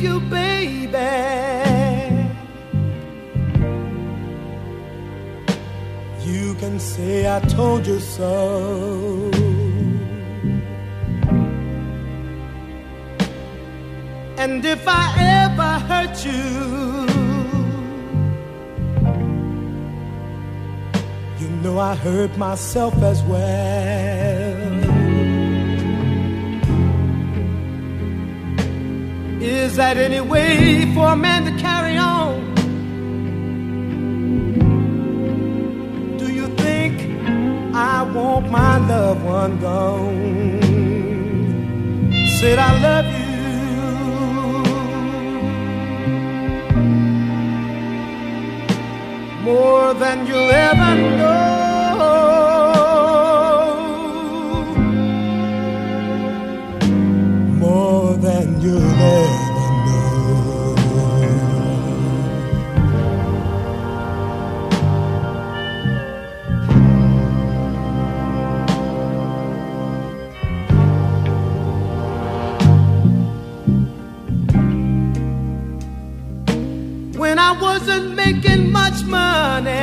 you, baby, you can say I told you so. And if I ever hurt you, you know I hurt myself as well. Is that any way for a man to carry on? Do you think I want my loved one gone? Said I love you. More than you'll ever know. I wasn't making much money.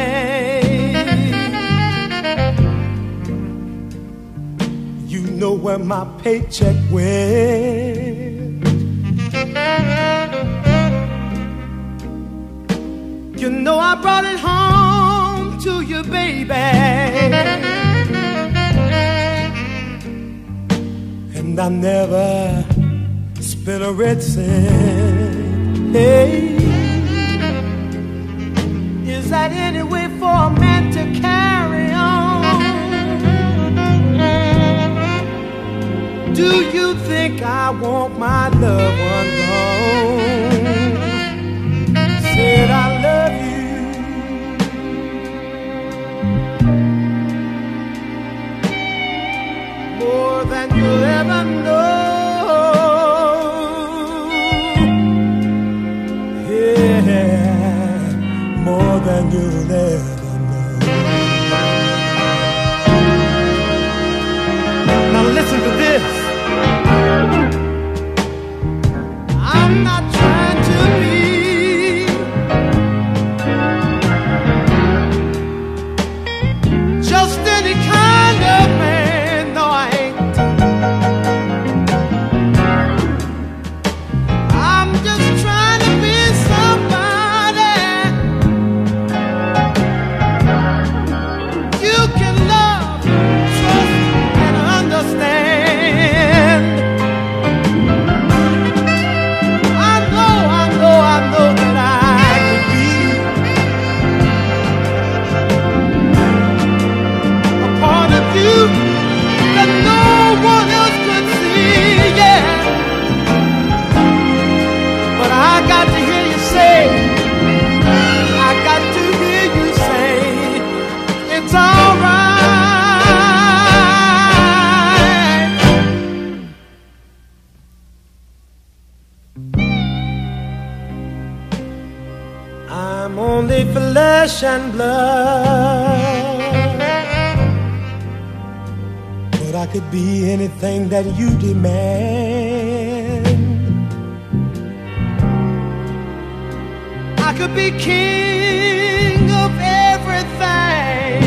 You know where my paycheck went. You know I brought it home to you, baby. And I never spent a red cent. Hey. For a man to carry on? Do you think I want my loved one gone? Said I love you. More than you'll ever know. More than you'll only flesh and blood. But I could be anything that you demand. I could be king of everything.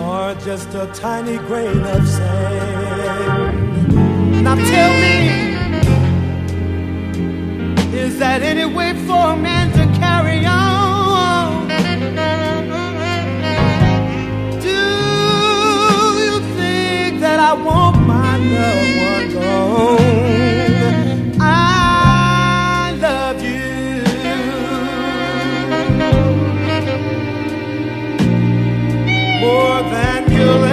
Or just a tiny grain of sand. Now tell me. Is that any way for a man to carry on? Do you think that I want my loved one gone? I love you more than you'll